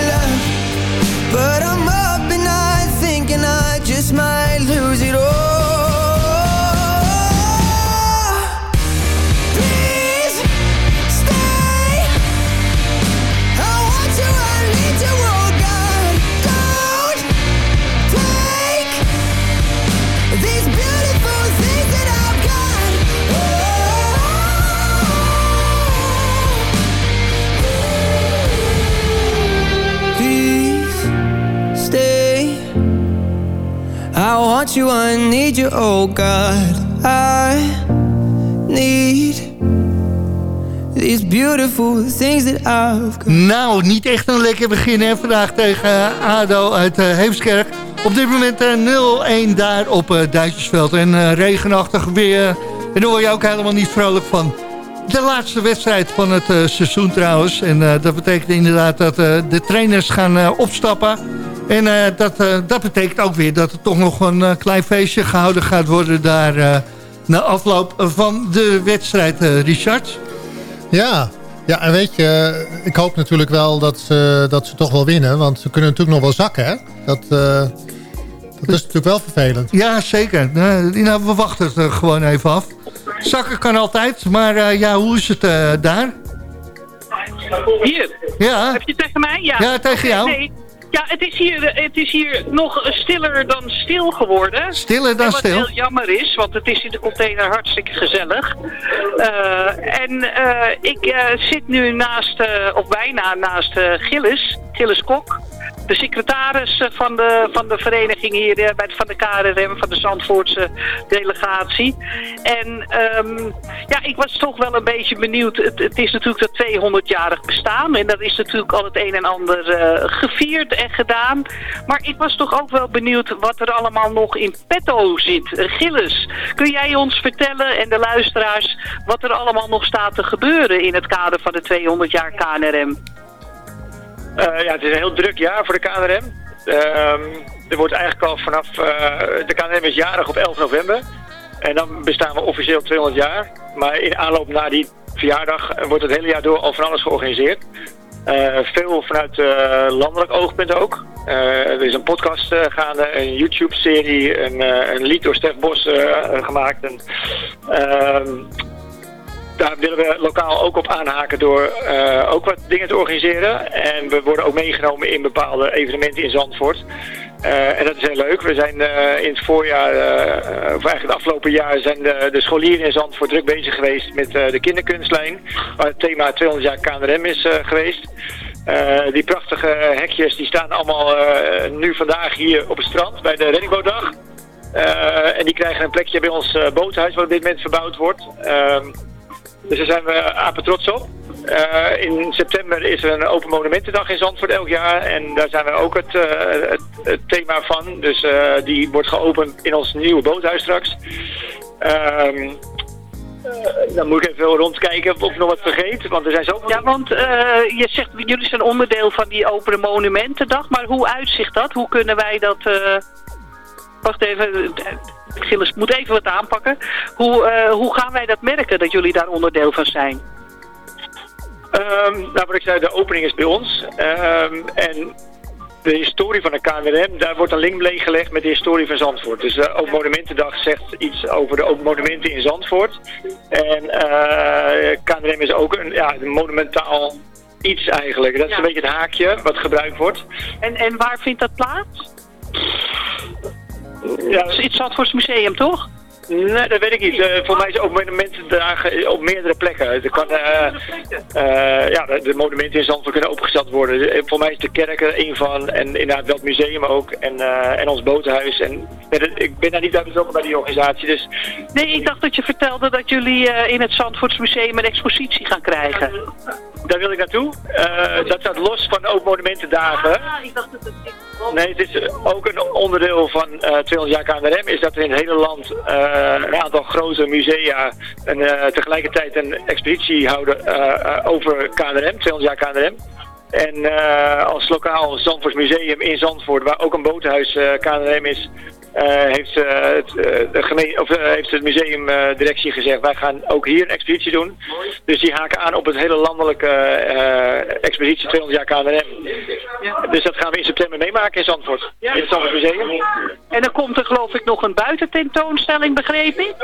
want you, I need you, oh God. I need these beautiful things that I've got. Nou, niet echt een lekker begin hè, vandaag tegen eh, ADO uit uh, Heemskerk. Op dit moment uh, 0-1 daar op Duitsersveld. En regenachtig weer. En daar word je ook helemaal niet vrolijk van. De laatste wedstrijd van het seizoen trouwens. En dat betekent inderdaad dat de trainers gaan opstappen. En dat, dat betekent ook weer dat er toch nog een klein feestje gehouden gaat worden daar... na afloop van de wedstrijd, Richard. Ja, ja, en weet je, ik hoop natuurlijk wel dat ze, dat ze toch wel winnen. Want ze kunnen natuurlijk nog wel zakken, hè? Dat, uh, dat is natuurlijk wel vervelend. Ja, zeker. Nou, we wachten het er gewoon even af. Zakken kan altijd, maar uh, ja, hoe is het uh, daar? Hier? Ja. Heb je tegen mij? Ja, ja tegen jou. Nee. Ja, het is, hier, het is hier nog stiller dan stil geworden. Stiller dan wat stil? Wat heel jammer is, want het is in de container hartstikke gezellig. Uh, en uh, ik uh, zit nu naast, of bijna naast Gilles, Gilles Kok. De secretaris van de, van de vereniging hier, bij de, van de KRM, van de Zandvoortse delegatie. En um, ja, ik was toch wel een beetje benieuwd. Het, is natuurlijk dat 200-jarig bestaan. En dat is natuurlijk al het een en ander gevierd en gedaan. Maar ik was toch ook wel benieuwd wat er allemaal nog in petto zit. Gilles, kun jij ons vertellen en de luisteraars wat er allemaal nog staat te gebeuren in het kader van de 200 jaar KNRM? Uh, ja, het is een heel druk jaar voor de KNRM. Uh, er wordt eigenlijk al vanaf... Uh, de KNRM is jarig op 11 november. En dan bestaan we officieel 200 jaar. Maar in aanloop naar die verjaardag wordt het hele jaar door al van alles georganiseerd. Veel vanuit landelijk oogpunt ook. Er is een podcast gaande, een YouTube-serie, een, een, lied door Stef Bos gemaakt. En, ehm, daar willen we lokaal ook op aanhaken door ook wat dingen te organiseren. En we worden ook meegenomen in bepaalde evenementen in Zandvoort. Uh, en dat is heel leuk. We zijn uh, in het voorjaar, of eigenlijk het afgelopen jaar, zijn de, de scholieren in Zandvoort druk bezig geweest met de kinderkunstlijn. Waar het thema 200 jaar KNRM is geweest. die prachtige hekjes die staan allemaal nu vandaag hier op het strand bij de Reddingbootdag. en die krijgen een plekje bij ons boothuis wat op dit moment verbouwd wordt. Ehm, dus daar zijn we apen trots op. Uh, in september is er een Open Monumentendag in Zandvoort elk jaar. En daar zijn we ook het, uh, het, thema van. Dus uh, die wordt geopend in ons nieuwe boothuis straks. Um, dan moet ik even rondkijken of ik nog wat vergeet. Want er zijn zo... Ja, want je zegt, jullie zijn onderdeel van die Open Monumentendag. Maar hoe uitzicht dat? Hoe kunnen wij dat... Wacht even, Gilles moet even wat aanpakken. Hoe, hoe gaan wij dat merken dat jullie daar onderdeel van zijn? Um, nou, wat ik zei, de opening is bij ons. Um, en de historie van de KNRM, daar wordt een link gelegd met de historie van Zandvoort. Dus de Open Monumentendag zegt iets over de open monumenten in Zandvoort. En uh, KNRM is ook een, ja, een monumentaal iets eigenlijk. Dat is ja. een beetje het haakje wat gebruikt wordt. En, en waar vindt dat plaats? Ja. Het Zandvoorts Museum, toch? Nee, dat weet ik niet. Uh, voor mij is ook monumentendagen op meerdere plekken. Er kan, uh, uh, ja, de, monumenten in Zandvoort kunnen opgesteld worden. voor mij is de kerk er een van. En inderdaad wel het museum ook. En, en ons boothuis. En, ik ben daar niet bij betrokken bij die organisatie. Dus... Nee, ik dacht dat je vertelde dat jullie in het Zandvoorts Museum een expositie gaan krijgen. daar wil ik naartoe. Dat staat los van ook monumentendagen. Ah, ik dacht dat het... Nee, het is ook een onderdeel van uh, 200 jaar KNRM. Is dat er in het hele land uh, een aantal grote musea en uh, tegelijkertijd een expeditie houden over KNRM, 200 jaar KNRM. En als lokaal Zandvoort Museum in Zandvoort, waar ook een boothuis KNRM is, heeft, het, de gemeen, of, heeft het museumdirectie gezegd, wij gaan ook hier een expeditie doen. Dus die haken aan op het hele landelijke expeditie 200 jaar KNRM. Ja. Dus dat gaan we in september meemaken in Zandvoort, ja. in het Zandvoort Museum. En dan komt er geloof ik nog een buitententoonstelling, begreep ik?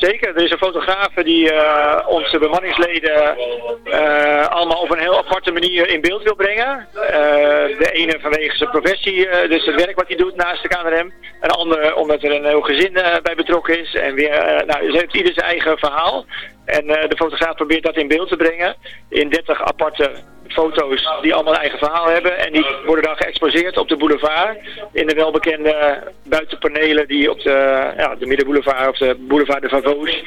Zeker, er is een fotograaf die uh, onze bemanningsleden uh, allemaal op een heel aparte manier in beeld wil brengen. Uh, de ene vanwege zijn professie, dus het werk wat hij doet naast de KNRM. Een ander omdat er een heel gezin bij betrokken is. En weer, nou, ze heeft ieder zijn eigen verhaal. En de fotograaf probeert dat in beeld te brengen in 30 aparte foto's die allemaal een eigen verhaal hebben. En die worden dan geëxposeerd op de boulevard. In de welbekende buitenpanelen die op de, ja, de middenboulevard of de boulevard de Vavos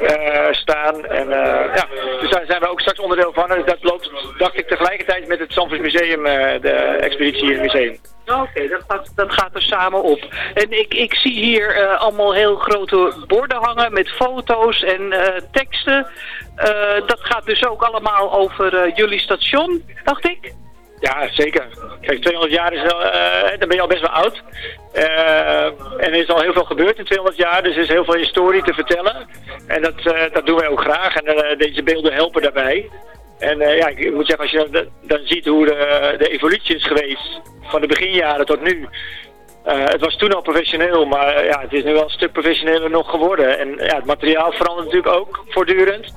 uh, staan. En, uh, ja, dus daar zijn we ook straks onderdeel van. En dat loopt, dacht ik, tegelijkertijd met het Zandvoort Museum, uh, de expeditie in het museum. Oké, dat, gaat, dat gaat er samen op. En ik, ik zie hier uh, allemaal heel grote borden hangen met foto's en uh, teksten. Uh, dat gaat dus ook allemaal over jullie station, dacht ik? Ja, zeker. Kijk, 200 jaar is wel, dan ben je al best wel oud. en er is al heel veel gebeurd in 200 jaar, dus er is heel veel historie te vertellen. En dat, dat doen wij ook graag en deze beelden helpen daarbij. En uh, ja, ik moet zeggen, als je dan, dan ziet hoe de, de evolutie is geweest van de beginjaren tot nu. Uh, het was toen al professioneel, maar uh, ja, het is nu wel een stuk professioneler nog geworden. En ja, het materiaal verandert natuurlijk ook voortdurend.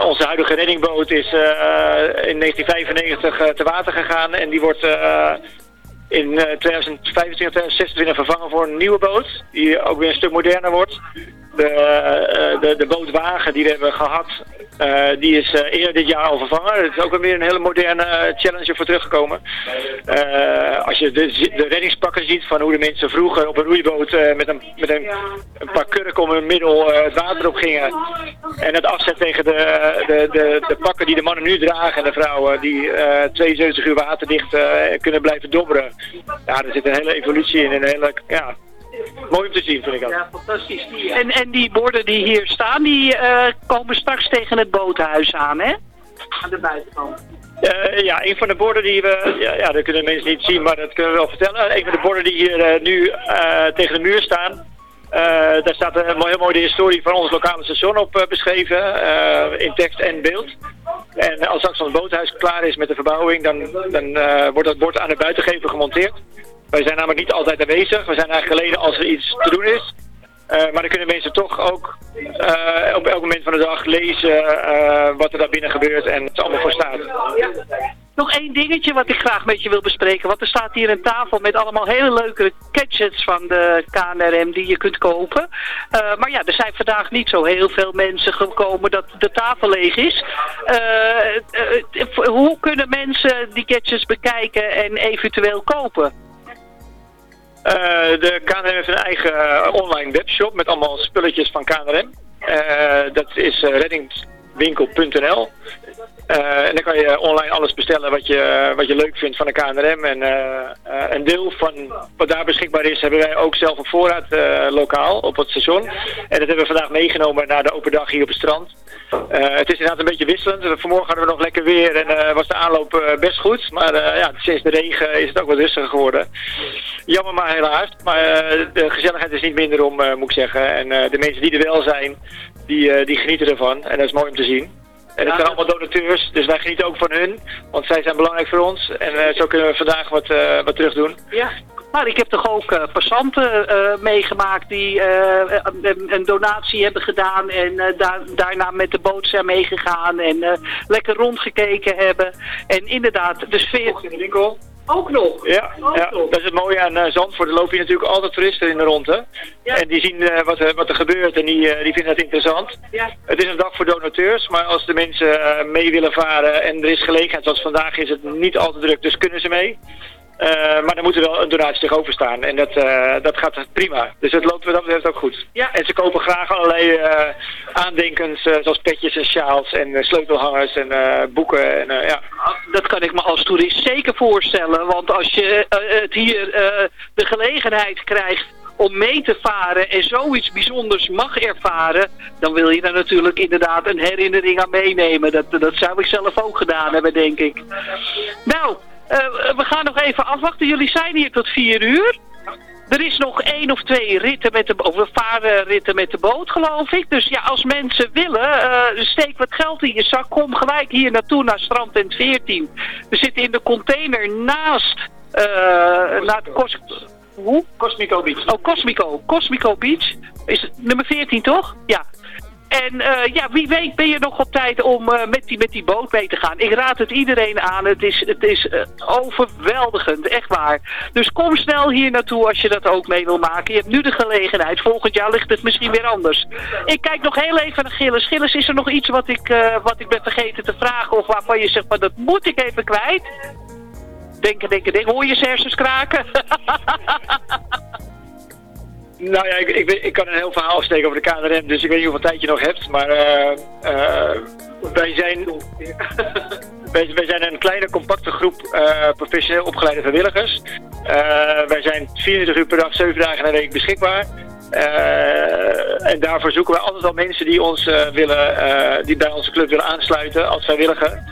Onze huidige reddingboot is in 1995 te water gegaan en die wordt in 2025, 2026 vervangen voor een nieuwe boot. Die ook weer een stuk moderner wordt. De, de, de bootwagen die we hebben gehad, uh, die is uh, eerder dit jaar al vervangen. Het is ook weer een hele moderne challenge voor teruggekomen. als je de, de reddingspakken ziet van hoe de mensen vroeger op een roeiboot met, een, met een, een paar kurken om hun middel het water op gingen. En het afzet tegen de, de, de, de, pakken die de mannen nu dragen en de vrouwen die 72 uur waterdicht kunnen blijven dobberen. Ja, er zit een hele evolutie in. Een hele, ja, Mooi om te zien, vind ik ook. Ja, fantastisch. En, en die borden die hier staan, die uh, komen straks tegen het boothuis aan, hè? Aan de buitenkant. Uh, ja, een van de borden die we, ja, ja, dat kunnen mensen niet zien, maar dat kunnen we wel vertellen. Een van de borden die hier uh, nu tegen de muur staan, daar staat een heel mooi de historie van ons lokale station op beschreven, in tekst en beeld. En als straks ons boothuis klaar is met de verbouwing, dan, dan wordt dat bord aan de buitengever gemonteerd. Wij zijn namelijk niet altijd aanwezig. We zijn eigenlijk geleden als er iets te doen is. Uh, maar dan kunnen mensen toch ook uh, op elk moment van de dag lezen uh, wat er daar binnen gebeurt en het allemaal voor staat. Nog één dingetje wat ik graag met je wil bespreken. Want er staat hier een tafel met allemaal hele leuke gadgets van de KNRM die je kunt kopen. maar ja, er zijn vandaag niet zo heel veel mensen gekomen dat de tafel leeg is. hoe kunnen mensen die gadgets bekijken en eventueel kopen? Uh, de KNRM heeft een eigen uh, online webshop met allemaal spulletjes van KNRM. Uh, dat is reddingswinkel.nl. en dan kan je online alles bestellen wat je, wat je leuk vindt van de KNRM. En een deel van wat daar beschikbaar is, hebben wij ook zelf op voorraad lokaal op het station. En dat hebben we vandaag meegenomen naar de open dag hier op het strand. het is inderdaad een beetje wisselend. Vanmorgen hadden we nog lekker weer en was de aanloop best goed. Maar ja, sinds de regen is het ook wat rustiger geworden. Jammer maar helaas. Maar de gezelligheid is niet minder om, moet ik zeggen. En de mensen die er wel zijn, die, die genieten ervan. En dat is mooi om te zien. En het zijn allemaal donateurs, dus wij genieten ook van hun. Want zij zijn belangrijk voor ons. En zo kunnen we vandaag wat, wat terug doen. Ja. Maar ik heb toch ook uh, passanten uh, meegemaakt die uh, een, een, donatie hebben gedaan en daar, daarna met de boot zijn meegegaan en lekker rondgekeken hebben. En inderdaad, de sfeer... in de winkel. Ook nog? Ja, ja dat is het mooie aan uh, Zandvoort. Er lopen hier natuurlijk altijd toeristen in de ronde. Ja. En die zien uh, wat, uh, wat er gebeurt en die, die vinden het interessant. Ja. Het is een dag voor donateurs, maar als de mensen mee willen varen en er is gelegenheid, zoals vandaag is het niet al te druk, dus kunnen ze mee. Eh, maar dan moet er wel een donatie tegenover staan. En dat, eh, dat gaat prima. Dus het loopt wat dat betreft ook goed. Ja, en ze kopen graag allerlei uh, aandenkens, zoals petjes en sjaals en sleutelhangers en boeken. En, ja. Dat kan ik me als toerist zeker voorstellen. Want als je het hier de gelegenheid krijgt om mee te varen en zoiets bijzonders mag ervaren, dan wil je daar natuurlijk inderdaad een herinnering aan meenemen. Dat, dat zou ik zelf ook gedaan hebben, denk ik. Nou, we gaan nog even afwachten. Jullie zijn hier tot vier uur. Er is nog één of twee ritten met de, of ritten met de boot, geloof ik. Dus ja, als mensen willen, uh, steek wat geld in je zak. Kom gelijk hier naartoe, naar strandtent 14. We zitten in de container naast... Uh, naar Cos hoe? Cosmico Beach. Oh, Cosmico. Cosmico Beach. Is het nummer 14, toch? Ja. En uh, ja, wie weet ben je nog op tijd om uh, met, die, met die boot mee te gaan. Ik raad het iedereen aan. Het is, het is uh, overweldigend, echt waar. Dus kom snel hier naartoe als je dat ook mee wil maken. Je hebt nu de gelegenheid. Volgend jaar ligt het misschien weer anders. Ik kijk nog heel even naar Gilles. Gilles, is er nog iets wat ik, wat ik ben vergeten te vragen? Of waarvan je zegt, maar dat moet ik even kwijt? Denken, denken, denken. Hoor je hersens kraken? Nou ja, ik, ik, kan een heel verhaal steken over de KNRM, dus ik weet niet hoeveel tijd je nog hebt. Maar uh, uh, wij, zijn, wij, zijn een kleine, compacte groep uh, professioneel opgeleide vrijwilligers. wij zijn 24 uur per dag, 7 dagen in de week beschikbaar. en daarvoor zoeken we altijd al mensen die, ons, willen, die bij onze club willen aansluiten als vrijwilliger.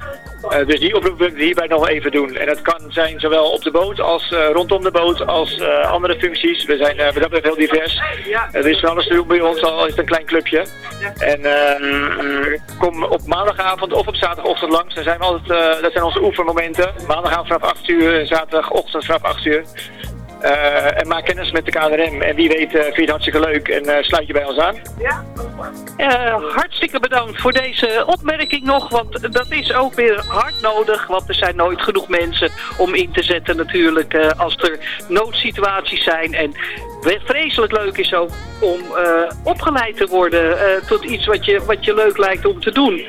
Uh, dus die oproep wil ik hierbij nog even doen. En dat kan zijn zowel op de boot als uh, rondom de boot als uh, andere functies. We zijn uh, dat heel divers. Er is van alles te doen bij ons, al is een klein clubje. En kom op maandagavond of op zaterdagochtend langs. Dan zijn we altijd, dat zijn onze oefenmomenten. Maandagavond vanaf 8 uur en zaterdagochtend vanaf 8 uur. Uh, en maak kennis met de KNRM. En wie weet uh, vind je het hartstikke leuk en uh, sluit je bij ons aan. Ja. hartstikke bedankt voor deze opmerking nog. Want dat is ook weer hard nodig. Want er zijn nooit genoeg mensen om in te zetten natuurlijk. als er noodsituaties zijn. En vreselijk leuk is ook om opgeleid te worden tot iets wat je, wat je leuk lijkt om te doen.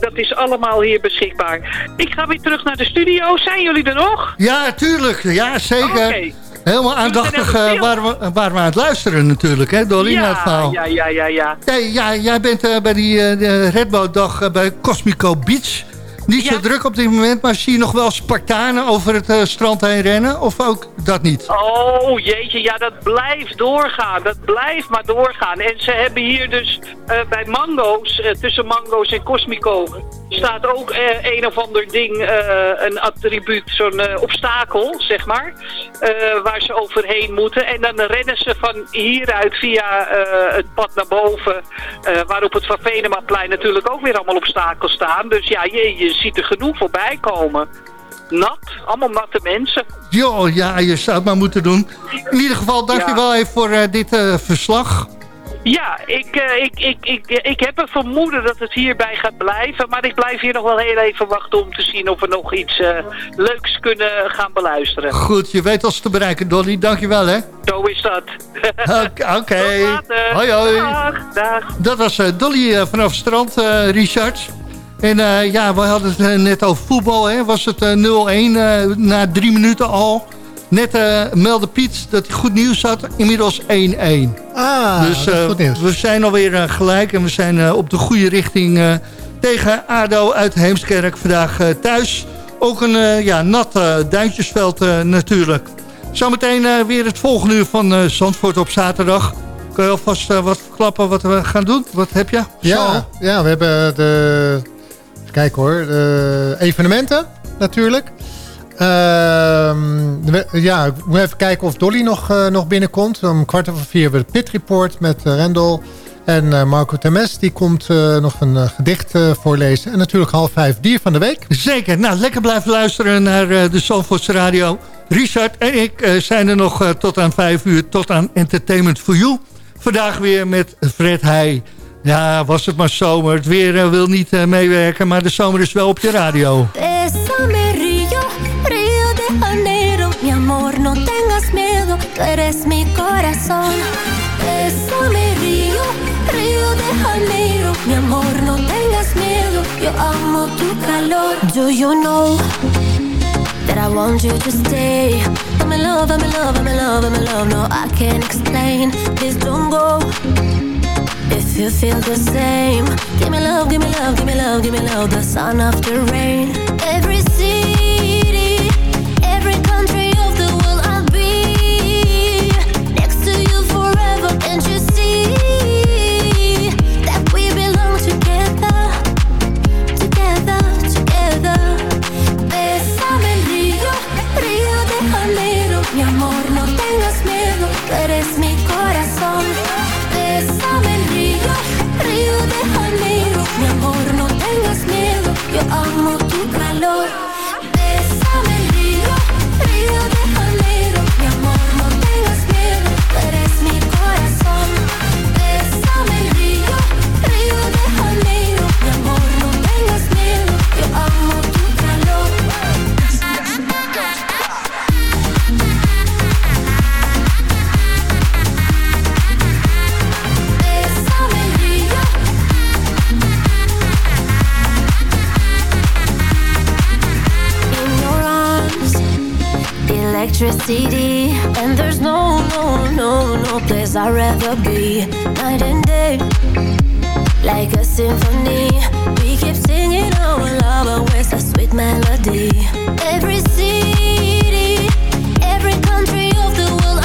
dat is allemaal hier beschikbaar. Ik ga weer terug naar de studio. Zijn jullie er nog? Ja, tuurlijk. Ja, zeker. Helemaal aandachtig uh, waar, we, waar we aan het luisteren natuurlijk, hè, Dolly, ja, het verhaal. Ja, ja, ja, ja. Hey, ja jij bent uh, bij die uh, Redboat-dag bij Cosmico Beach. Niet zo druk op dit moment, maar zie je nog wel Spartanen over het strand heen rennen? Of ook dat niet? Oh jeetje, ja dat blijft doorgaan. Dat blijft maar doorgaan. En ze hebben hier dus bij Mango's, tussen Mango's en Cosmico, staat ook een of ander ding, een attribuut, zo'n obstakel, zeg maar. waar ze overheen moeten. En dan rennen ze van hieruit via het pad naar boven, waar op het Van Venemaplein natuurlijk ook weer allemaal obstakels staan. Dus ja, je, je ziet er genoeg voorbij komen. Nat, allemaal natte mensen. Jo, ja, je zou het maar moeten doen. In ieder geval, dankjewel ja. even voor dit verslag. Ja, ik, uh, ik, ik, ik, ik heb een vermoeden dat het hierbij gaat blijven. Maar ik blijf hier nog wel heel even wachten om te zien of we nog iets uh, leuks kunnen gaan beluisteren. Goed, je weet ons te bereiken, Dolly. Dankjewel, hè. Zo is dat. Oké. Okay. Hoi, hoi. Dag, dag. Dat was Dolly vanaf het strand, Richard. En ja, we hadden het net over voetbal. Hè? Was het uh, 0-1 na drie minuten al. Net uh, meldde Piet dat hij goed nieuws had. Inmiddels 1-1. Ah, dus goed nieuws. we zijn alweer gelijk. En we zijn op de goede richting tegen ADO uit Heemskerk vandaag thuis. Ook een ja, nat duintjesveld natuurlijk. Zometeen weer het volgende uur van Zandvoort op zaterdag. Kun je alvast wat verklappen wat we gaan doen? Wat heb je? Ja, ja we hebben de Kijk hoor, uh, evenementen natuurlijk. Uh, ja, ik moet even kijken of Dolly nog, uh, nog binnenkomt. Om kwart over vier hebben we de Pit Report met uh, Rendel. En Marco Temes, die komt nog een gedicht voorlezen. En natuurlijk half vijf dier van de week. Zeker. Nou, lekker blijven luisteren naar de Zalvoorts Radio. Richard en ik zijn er nog tot aan vijf uur, tot aan Entertainment for You. Vandaag weer met Fred Heij. Ja, was het maar zomer. Het weer uh, wil niet uh, meewerken, maar de zomer is wel op je radio. Bésame tú eres mi corazón Bésame Rio, Rio de Janeiro Mi amor, no tengas miedo, yo amo tu calor Do you know that I want you to stay. I'm in love, I'm in love, I'm in love, I'm in love. No, I can't explain. Please don't go. If you feel the same, give me love, give me love, give me love, give me love. The sun after rain. Every city, know electricity, and there's no, no, no, no place I'd rather be. Night and day, like a symphony. We keep singing our love always a sweet melody. Every city, every country of the world,